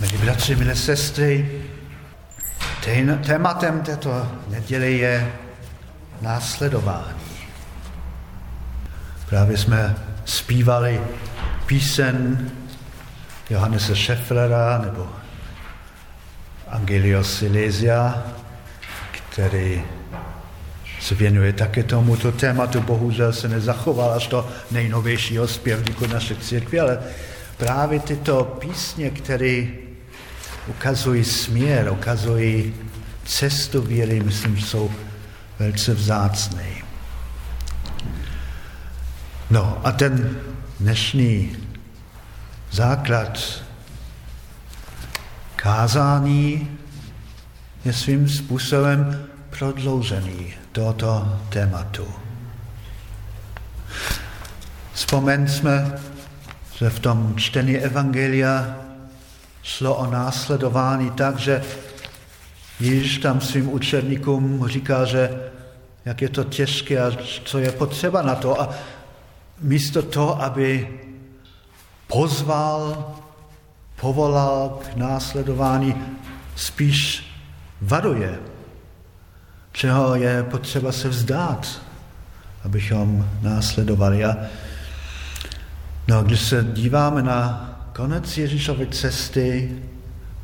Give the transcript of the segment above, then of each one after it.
Milí bratři, milé sestry, tématem této neděle je následování. Právě jsme zpívali písen Johannese Schefflera nebo Angelio Silesia, který se věnuje také tomuto tématu. Bohužel se nezachoval až do nejnovějšího zpěvníku naše církve, ale právě tyto písně, které ukazují směr, ukazují cestu víry, myslím, že jsou velice vzácné. No a ten dnešní základ kázání je svým způsobem prodloužený tohoto tématu. Vzpomeň jsme, že v tom čtení Evangelia šlo o následování tak, že Ježíš tam svým učedníkům říká, že jak je to těžké a co je potřeba na to. A místo toho, aby pozval, povolal k následování, spíš varuje, čeho je potřeba se vzdát, abychom následovali. A no, když se díváme na konec Ježíšovy cesty,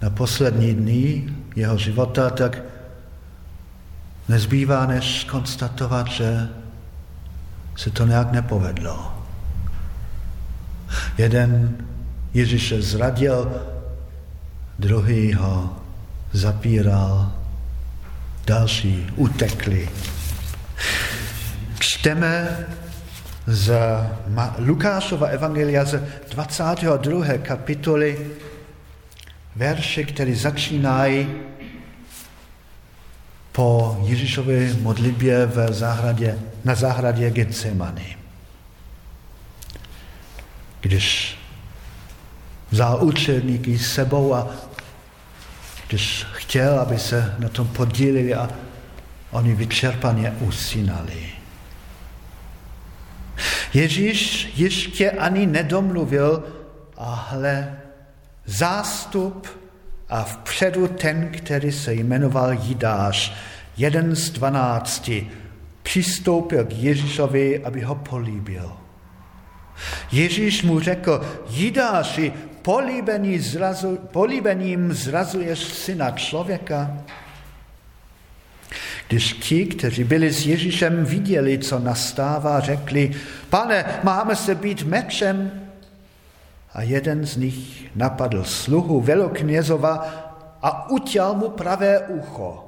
na poslední dny jeho života, tak nezbývá než konstatovat, že se to nějak nepovedlo. Jeden Ježíše zradil, druhý ho zapíral, další utekli. Čteme z Lukášova evangelia z 22. kapitoly verše, které začínají po Ježíšově modlitbě v zahradě, na zahradě Getsemany. Když vzal učedníky s sebou a když chtěl, aby se na tom podílili a oni vyčerpaně usínali. Ježíš ještě ani nedomluvil a hle, zástup a vpředu ten, který se jmenoval Jidáš, jeden z dvanácti, přistoupil k Ježíšovi, aby ho políbil. Ježíš mu řekl, Jidáši, políbený zrazu, zrazuješ syna člověka? Když ti, kteří byli s Ježíšem, viděli, co nastává, řekli, pane, máme se být mečem, a jeden z nich napadl sluhu veloknězova a utěl mu pravé ucho.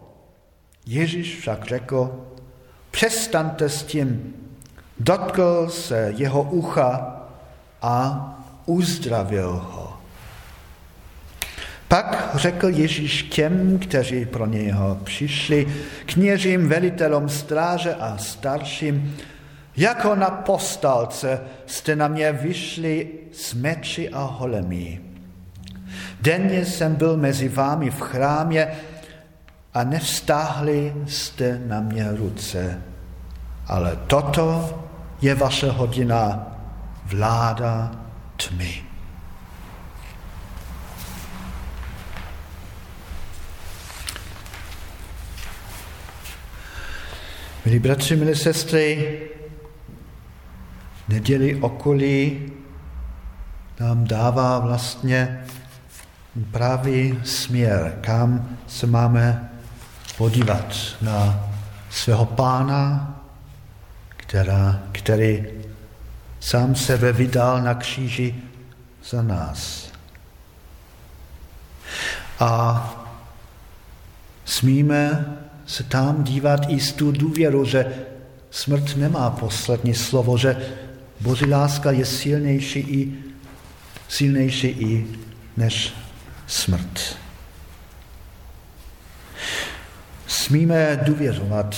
Ježíš však řekl, přestaňte s tím, dotkl se jeho ucha a uzdravil ho. Pak řekl Ježíš těm, kteří pro něho přišli, kněžím, velitelům stráže a starším, jako na postalce jste na mě vyšli s meči a holemi. Denně jsem byl mezi vámi v chrámě a nevstáhli jste na mě ruce. Ale toto je vaše hodina vláda tmy. Milí bratři, milé sestry, neděli okolí nám dává vlastně pravý směr, kam se máme podívat na svého pána, která, který sám sebe vydal na kříži za nás. A smíme se tam dívat i s tu důvěru, že smrt nemá poslední slovo, že Boží láska je silnější i, silnější i než smrt. Smíme důvěřovat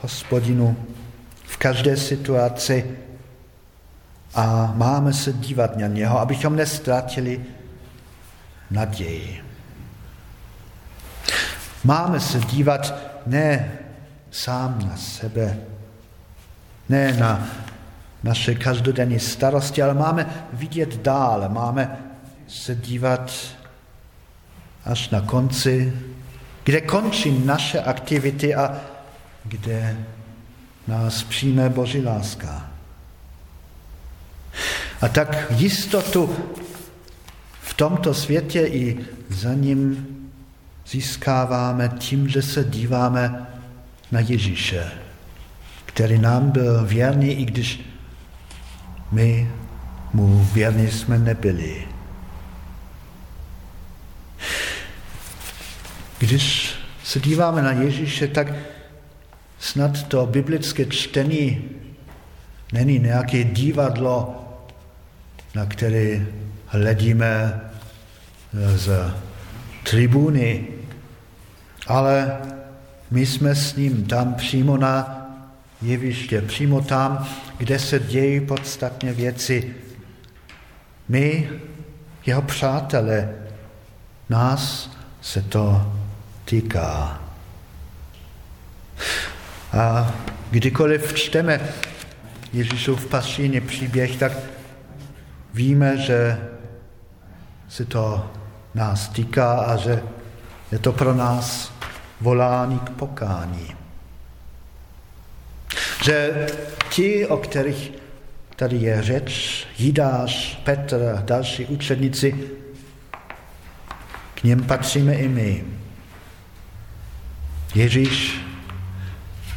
hospodinu v každé situaci a máme se dívat na něho, abychom nestratili naději. Máme se dívat ne sám na sebe, ne na naše každodenní starosti, ale máme vidět dál, máme se dívat až na konci, kde končí naše aktivity a kde nás přijme Boží láska. A tak jistotu v tomto světě i za ním získáváme tím, že se díváme na Ježíše, který nám byl věrný, i když my mu věrní jsme nebyli. Když se díváme na Ježíše, tak snad to biblické čtení není nějaké divadlo, na které hledíme z tribuny, ale my jsme s ním tam přímo na jeviště, přímo tam, kde se dějí podstatně věci. My, jeho přátelé, nás se to týká. A kdykoliv čteme Ježíšův pasíně příběh, tak víme, že se to nás týká a že je to pro nás volání k pokání. Že ti, o kterých tady je řeč, Jidáš, Petr další učedníci, k něm patříme i my. Ježíš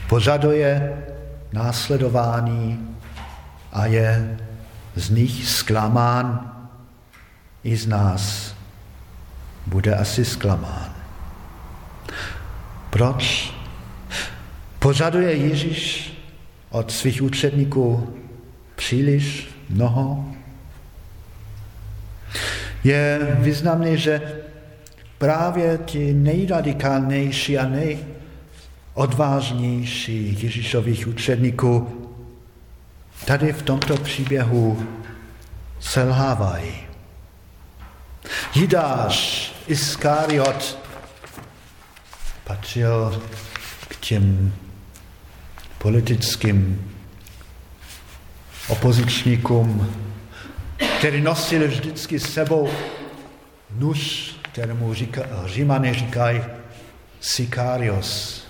požaduje následování a je z nich zklamán i z nás bude asi zklamán. Proč? Požaduje Ježíš od svých učedníků příliš mnoho? Je významné, že právě ti nejradikálnější a nejodvážnější Ježíšových učedníků tady v tomto příběhu selhávají. Jidáš Iskariot patřil k těm politickým opozičníkům, který nosili vždycky s sebou nůž, kterému říká, římané říkají Sikarios,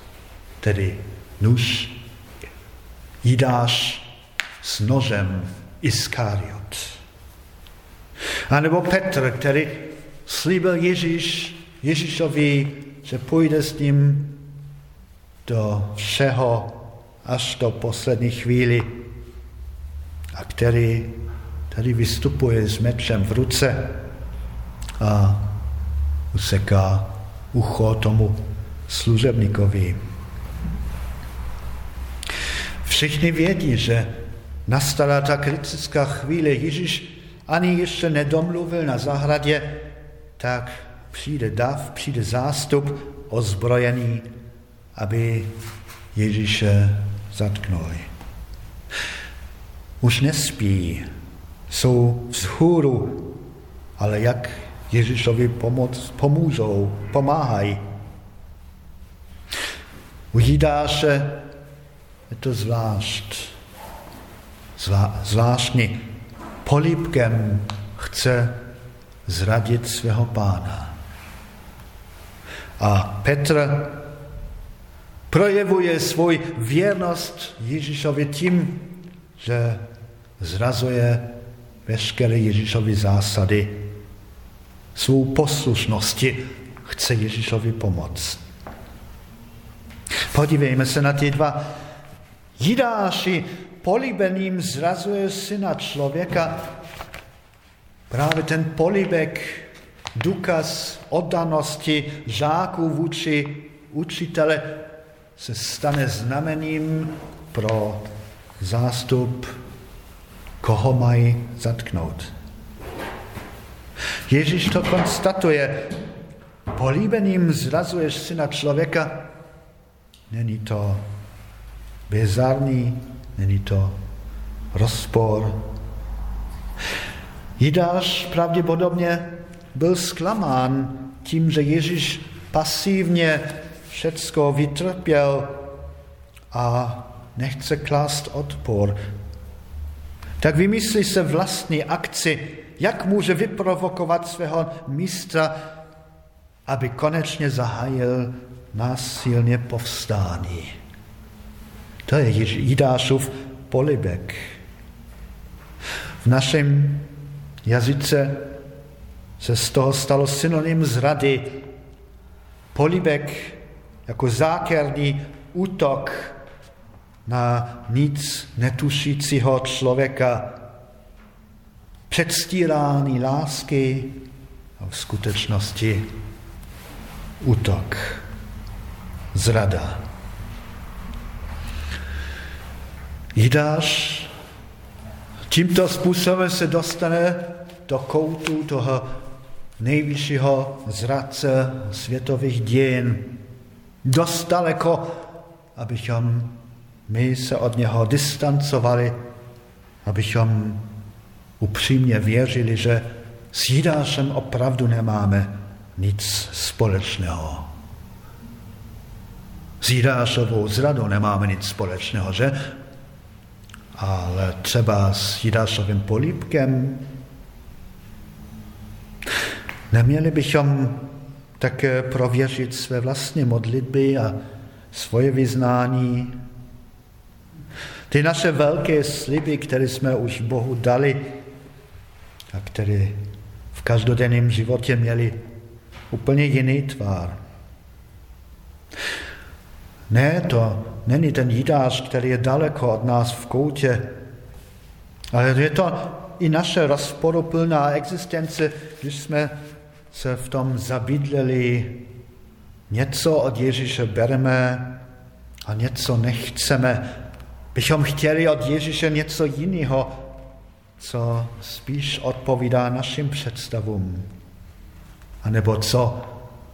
tedy nůž, Jidáš s nožem Iskariot. A nebo Petr, který slíbil Ježíš, Ježíšovi, že půjde s ním do všeho až do poslední chvíli a který tady vystupuje s mečem v ruce a useká ucho tomu služebníkovi. Všichni vědí, že nastala ta kritická chvíle. Ježíš ani ještě nedomluvil na zahradě, tak přijde dav, přijde zástup ozbrojený, aby Ježíše zatknul. Už nespí, jsou vzhůru, ale jak Ježíšovi pomoc, pomůžou, pomáhají. U Jidáše je to zvlášť, zvá, zvláštní. Polípkem chce zradit svého pána. A Petr projevuje svůj věrnost Ježíšovi tím, že zrazuje veškeré Ježíšovi zásady, svou poslušnosti chce Ježíšovi pomoct. Podívejme se na ty dva Jidáši políbeným zrazuje syna člověka. Právě ten políbek, důkaz oddanosti žáků vůči učitele se stane znamením pro zástup, koho mají zatknout. Ježíš to konstatuje. Políbeným zrazuješ syna člověka. Není to bizarní, není to rozpor. Jidáš pravděpodobně byl zklamán tím, že Ježíš pasívně všecko vytrpěl a nechce klást odpor. Tak vymyslí se vlastní akci, jak může vyprovokovat svého mistra, aby konečně zahájil násilně povstání. To je Jidášův polibek. V našem jazyce se z toho stalo synonym zrady. Polibek jako zákerný útok na nic netušícího člověka, předstírání lásky a v skutečnosti útok, zrada. Jidáš tímto způsobem se dostane do koutu toho nejvyššího zradce světových dějin. Dost daleko, abychom my se od něho distancovali, abychom upřímně věřili, že s Jidášem opravdu nemáme nic společného. S Jidášovou zradou nemáme nic společného, že? Ale třeba s Jidášovým polípkem neměli bychom také prověřit své vlastní modlitby a svoje vyznání. Ty naše velké sliby, které jsme už Bohu dali a které v každodenním životě měli úplně jiný tvár. Ne, to není ten jídář, který je daleko od nás v koutě, ale je to i naše rozporuplná existence, když jsme se v tom zabydleli, něco od Ježíše bereme a něco nechceme. Bychom chtěli od Ježíše něco jiného, co spíš odpovídá našim představům. A nebo co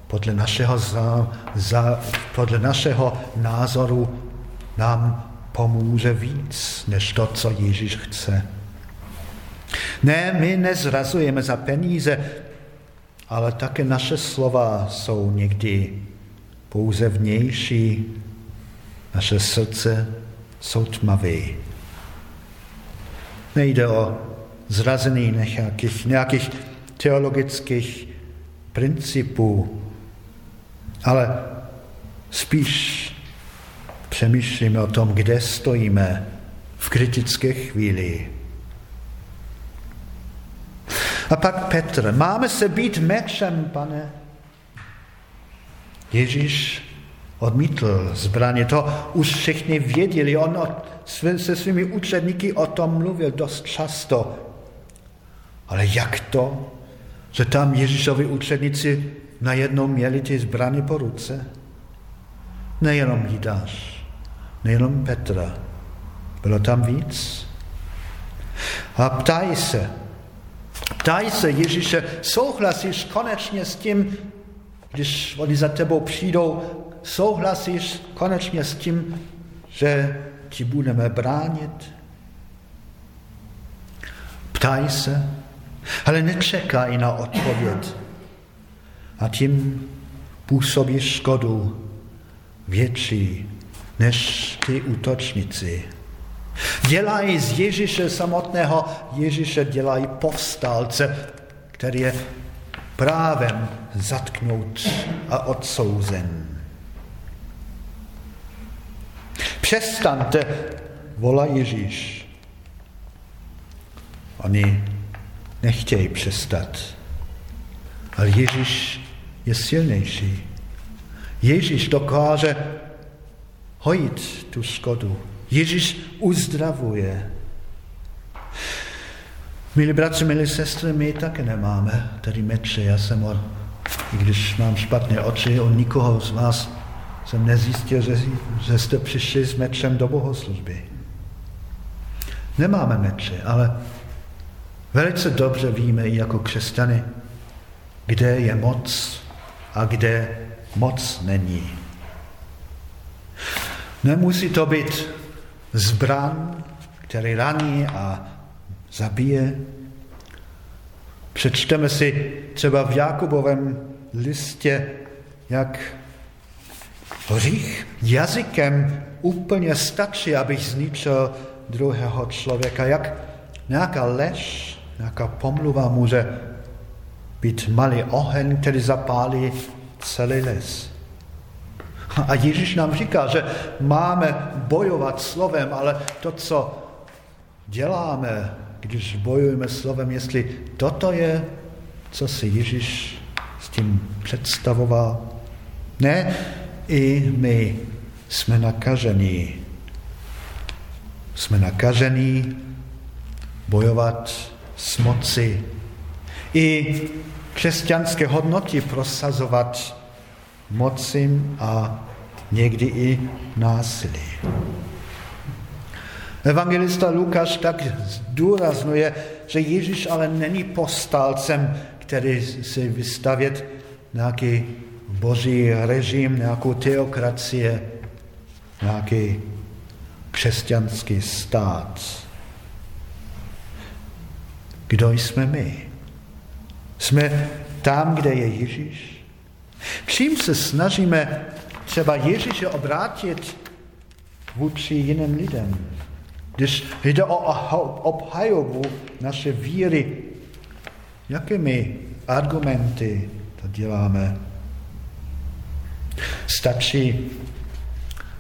podle našeho, za, za, podle našeho názoru nám pomůže víc, než to, co Ježíš chce. Ne, my nezrazujeme za peníze, ale také naše slova jsou někdy pouze vnější, naše srdce jsou tmavé. Nejde o zrazení nějakých, nějakých teologických principů, ale spíš přemýšlíme o tom, kde stojíme v kritické chvíli. A pak Petr, máme se být mečem, pane. Ježíš odmítl zbraně, to už všichni věděli, on se svými učedníky o tom mluvil dost často. Ale jak to, že tam Ježíšovi učedníci najednou měli ty zbraně po ruce? Nejenom Jidáš, nejenom Petra, bylo tam víc. A ptají se, ptají se Ježíše, souhlasíš konečně s tím, když oni za tebou přijdou, souhlasíš konečně s tím, že ti budeme bránit? Ptají se, ale nečekají na odpověď. A tím působí škodu větší než ty útočníci. Dělají z Ježíše samotného, Ježíše dělají povstalce, který je právem zatknout a odsouzen. Přestaňte, volá Ježíš. Oni nechtějí přestat. Ale Ježíš je silnější. Ježíš dokáže hojit tu škodu. Ježíš uzdravuje. Milí bratři, milí sestry, my také nemáme tady meče. Já jsem, o, i když mám špatné oči, o nikoho z vás jsem nezjistil, že, že jste přišli s mečem do bohoslužby. Nemáme meče, ale velice dobře víme i jako křesťany, kde je moc a kde moc není. Nemusí to být zbran, který raní a zabije. Přečteme si třeba v Jakubovém listě, jak hřích jazykem úplně stačí, abych zničil druhého člověka. Jak nějaká lež, nějaká pomluva může být malý oheň, který zapálí celý les. A Ježíš nám říká, že máme bojovat slovem, ale to, co děláme, když bojujeme slovem, jestli toto je, co si Ježíš s tím představoval. Ne, i my jsme nakažení. Jsme nakažení bojovat s moci. I křesťanské hodnoty prosazovat mocím a někdy i násilí. Evangelista Lukáš tak zdůraznuje, že Ježíš ale není postálcem, který si vystavět nějaký boží režim, nějakou teokracie, nějaký křesťanský stát. Kdo jsme my? Jsme tam, kde je Ježíš? Čím se snažíme třeba Ježíše obrátit vůči jiným lidem? Když jde o obhajobu naše víry, jakými argumenty to děláme? Stačí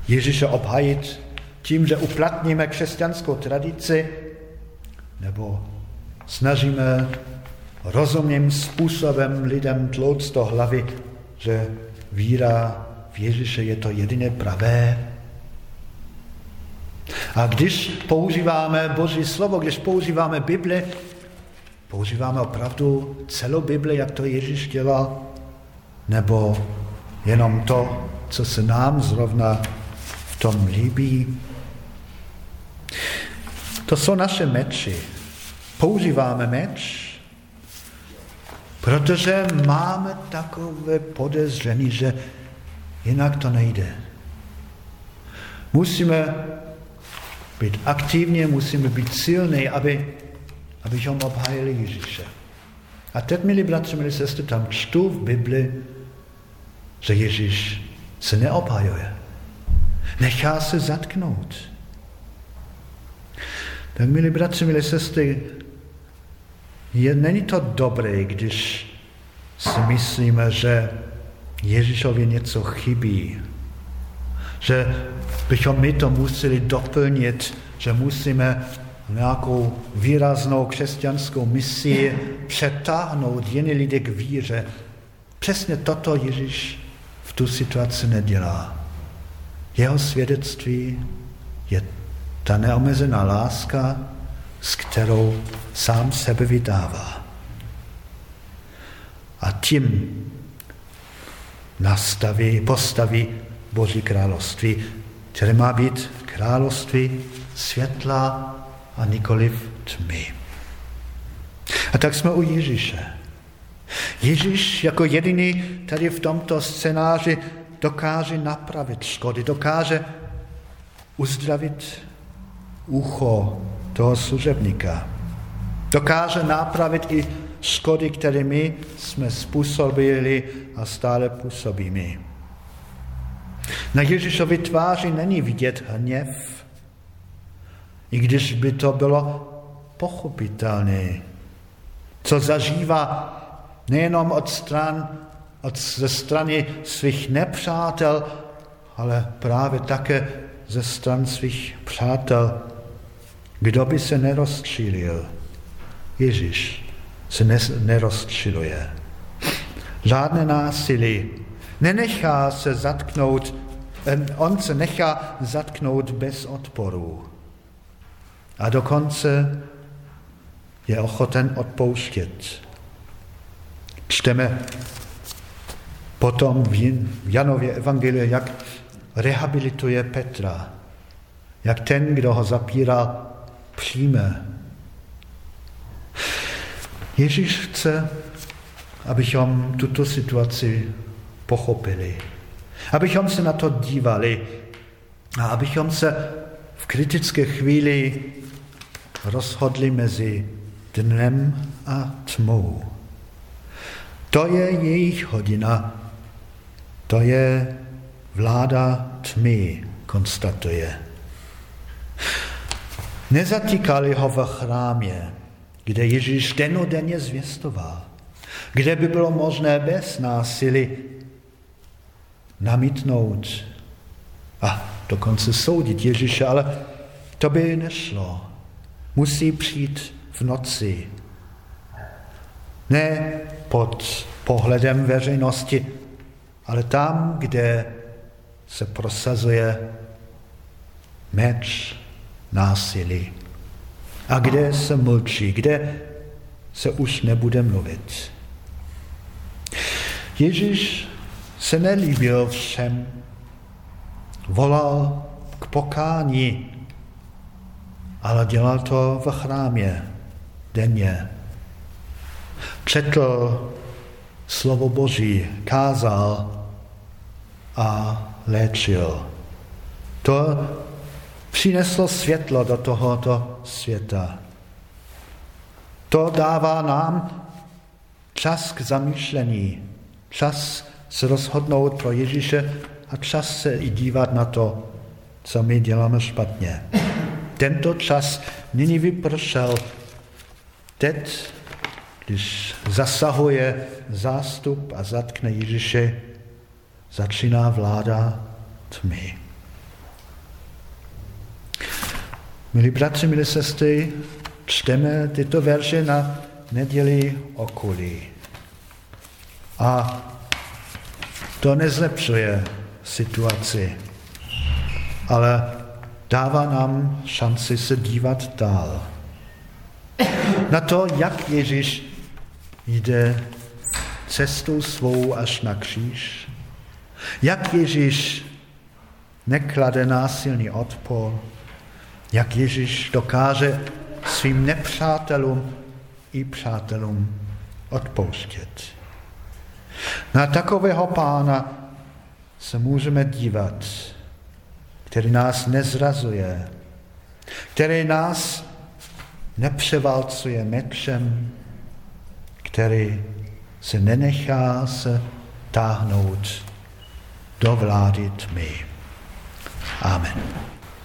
Ježíše obhajit tím, že uplatníme křesťanskou tradici, nebo snažíme rozumným způsobem lidem tlouct do hlavy, že víra v Ježíše je to jediné pravé. A když používáme Boží slovo, když používáme Bibli, používáme opravdu celou Bibli, jak to Ježíš dělal, nebo jenom to, co se nám zrovna v tom líbí. To jsou naše meči. Používáme meč, protože máme takové podezření, že jinak to nejde. Musíme být aktivní, musíme být silní, aby, abychom obhájili Ježíše. A teď, milí bratři, milí sestry, tam čtu v Bibli, že Ježíš se neobhajuje. Nechá se zatknout. Tak, milí bratři, milí sestry, je, není to dobré, když si myslíme, že Ježíšovi něco chybí, že bychom my to museli doplnit, že musíme nějakou výraznou křesťanskou misi přetáhnout jiné lidi k víře. Přesně toto Ježíš v tu situaci nedělá. Jeho svědectví je ta neomezená láska, s kterou sám sebe vydává. A tím nastaví, postaví Boží království, které má být království světla a nikoliv tmy. A tak jsme u Ježíše. Ježíš jako jediný tady v tomto scénáři dokáže napravit škody, dokáže uzdravit ucho toho služebníka. Dokáže napravit i škody, které my jsme způsobili a stále působíme. Na Ježíšovi tváři není vidět hněv, i když by to bylo pochopitelné, co zažívá nejenom od stran, od, ze strany svých nepřátel, ale právě také ze stran svých přátel. Kdo by se nerozčílil? Ježíš se nerozčiluje. Žádné násilí. Nenechá se zatknout, on se nechá zatknout bez odporu. A dokonce je ochoten odpouštět. Čteme potom v Janově evangeliu, jak rehabilituje Petra, jak ten, kdo ho zapírá, přijme. Ježíš chce, abychom tuto situaci pochopili, abychom se na to dívali a abychom se v kritické chvíli rozhodli mezi dnem a tmou. To je jejich hodina, to je vláda tmy, konstatuje. Nezatýkali ho v chrámě, kde Ježíš denodenně zvěstoval, kde by bylo možné bez násilí namítnout a dokonce soudit Ježíše, ale to by nešlo. Musí přijít v noci. Ne pod pohledem veřejnosti, ale tam, kde se prosazuje meč násilí a kde se mlčí, kde se už nebude mluvit. Ježíš se nelíbil všem, volal k pokání, ale dělal to v chrámě denně. Četl slovo Boží, kázal a léčil. To přineslo světlo do tohoto světa. To dává nám čas k zamýšlení, čas se rozhodnout pro Ježíše a čas se i dívat na to, co my děláme špatně. Tento čas nyní vypršel. Teď, když zasahuje zástup a zatkne Ježíše, začíná vláda tmy. Milí bratři, milí sestry, čteme tyto verše na neděli okolí. A to nezlepšuje situaci, ale dává nám šanci se dívat dál. Na to, jak Ježíš jde cestou svou až na kříž, jak Ježíš neklade násilný odpor, jak Ježíš dokáže svým nepřátelům i přátelům odpouštět. Na takového pána se můžeme dívat, který nás nezrazuje, který nás nepřevalcuje mečem, který se nenechá se táhnout do vlády tmy. Amen.